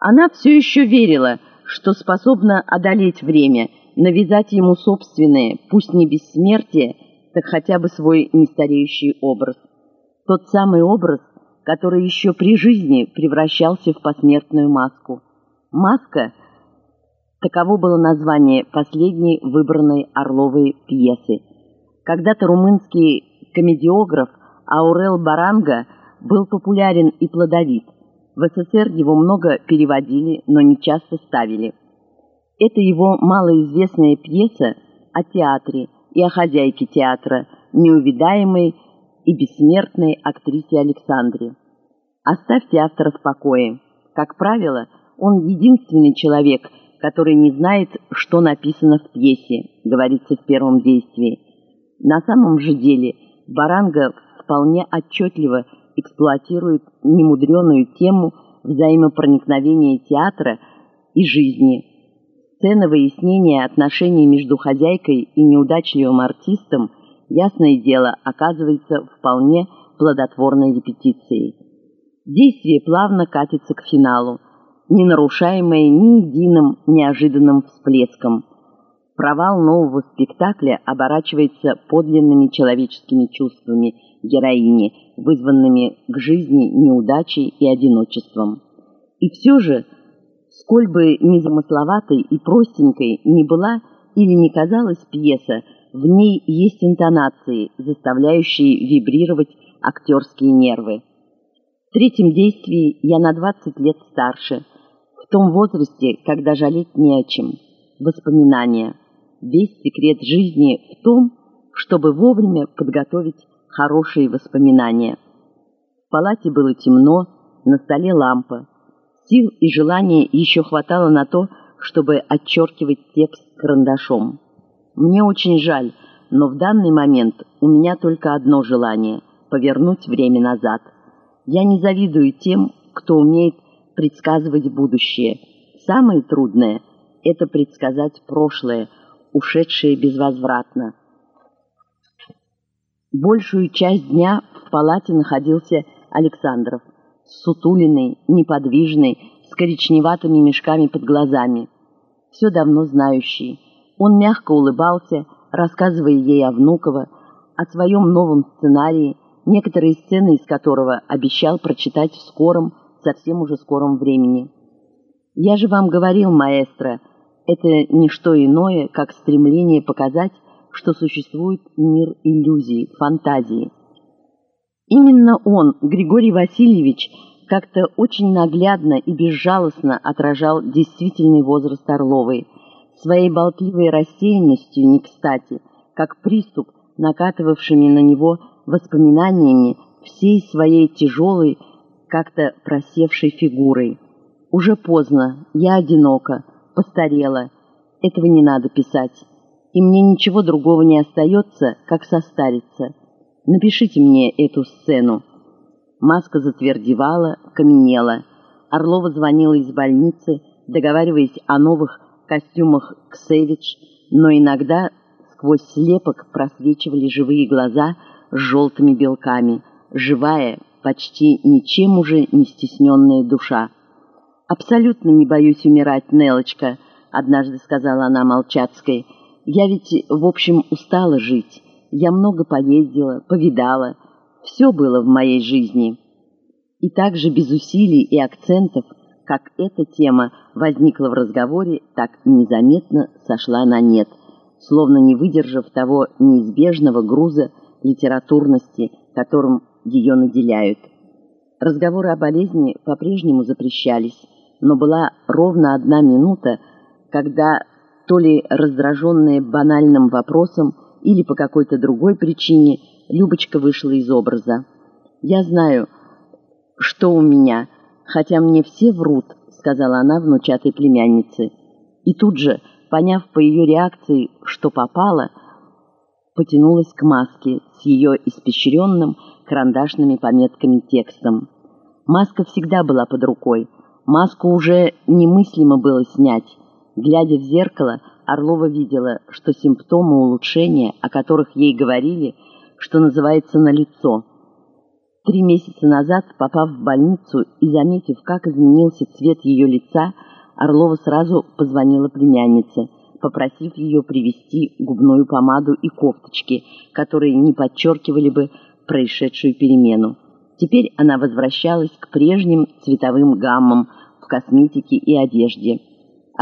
Она все еще верила, что способна одолеть время, навязать ему собственное, пусть не бессмертие, так хотя бы свой нестареющий образ. Тот самый образ, который еще при жизни превращался в посмертную маску. Маска – таково было название последней выбранной Орловой пьесы. Когда-то румынский комедиограф Аурел Баранга был популярен и плодовит – в СССР его много переводили, но не часто ставили. Это его малоизвестная пьеса о театре и о хозяйке театра, неувидаемой и бессмертной актрисе Александре. Оставьте автора в покое. Как правило, он единственный человек, который не знает, что написано в пьесе, говорится в первом действии. На самом же деле Баранга вполне отчетливо эксплуатирует немудреную тему взаимопроникновения театра и жизни. Сцена выяснения отношений между хозяйкой и неудачливым артистом, ясное дело, оказывается вполне плодотворной репетицией. Действие плавно катится к финалу, не нарушаемое ни единым неожиданным всплеском. Провал нового спектакля оборачивается подлинными человеческими чувствами – героини, вызванными к жизни неудачей и одиночеством. И все же, сколь бы незамысловатой и простенькой ни была или не казалась пьеса, в ней есть интонации, заставляющие вибрировать актерские нервы. В третьем действии я на 20 лет старше, в том возрасте, когда жалеть не о чем. Воспоминания. Весь секрет жизни в том, чтобы вовремя подготовить хорошие воспоминания. В палате было темно, на столе лампа. Сил и желания еще хватало на то, чтобы отчеркивать текст карандашом. Мне очень жаль, но в данный момент у меня только одно желание – повернуть время назад. Я не завидую тем, кто умеет предсказывать будущее. Самое трудное – это предсказать прошлое, ушедшее безвозвратно. Большую часть дня в палате находился Александров, сутулиный, неподвижный, с коричневатыми мешками под глазами. Все давно знающий. Он мягко улыбался, рассказывая ей о Внуково, о своем новом сценарии, некоторые сцены из которого обещал прочитать в скором, совсем уже скором времени. «Я же вам говорил, маэстро, это не что иное, как стремление показать, что существует мир иллюзий, фантазии. Именно он, Григорий Васильевич, как-то очень наглядно и безжалостно отражал действительный возраст Орловой, своей болтливой рассеянностью не кстати, как приступ, накатывавшими на него воспоминаниями всей своей тяжелой, как-то просевшей фигурой. Уже поздно, я одинока, постарела. Этого не надо писать и мне ничего другого не остается, как состариться. Напишите мне эту сцену». Маска затвердевала, каменела. Орлова звонила из больницы, договариваясь о новых костюмах Ксевич, но иногда сквозь слепок просвечивали живые глаза с желтыми белками, живая, почти ничем уже не стесненная душа. «Абсолютно не боюсь умирать, Нелочка», — однажды сказала она Молчацкой, — я ведь, в общем, устала жить. Я много поездила, повидала. Все было в моей жизни. И так же без усилий и акцентов, как эта тема возникла в разговоре, так незаметно сошла на нет, словно не выдержав того неизбежного груза литературности, которым ее наделяют. Разговоры о болезни по-прежнему запрещались, но была ровно одна минута, когда то ли раздраженная банальным вопросом или по какой-то другой причине, Любочка вышла из образа. «Я знаю, что у меня, хотя мне все врут», — сказала она внучатой племяннице. И тут же, поняв по ее реакции, что попало, потянулась к маске с ее испещренным карандашными пометками текстом. Маска всегда была под рукой. Маску уже немыслимо было снять. Глядя в зеркало, Орлова видела, что симптомы улучшения, о которых ей говорили, что называется налицо. Три месяца назад, попав в больницу и заметив, как изменился цвет ее лица, Орлова сразу позвонила племяннице, попросив ее привезти губную помаду и кофточки, которые не подчеркивали бы происшедшую перемену. Теперь она возвращалась к прежним цветовым гаммам в косметике и одежде.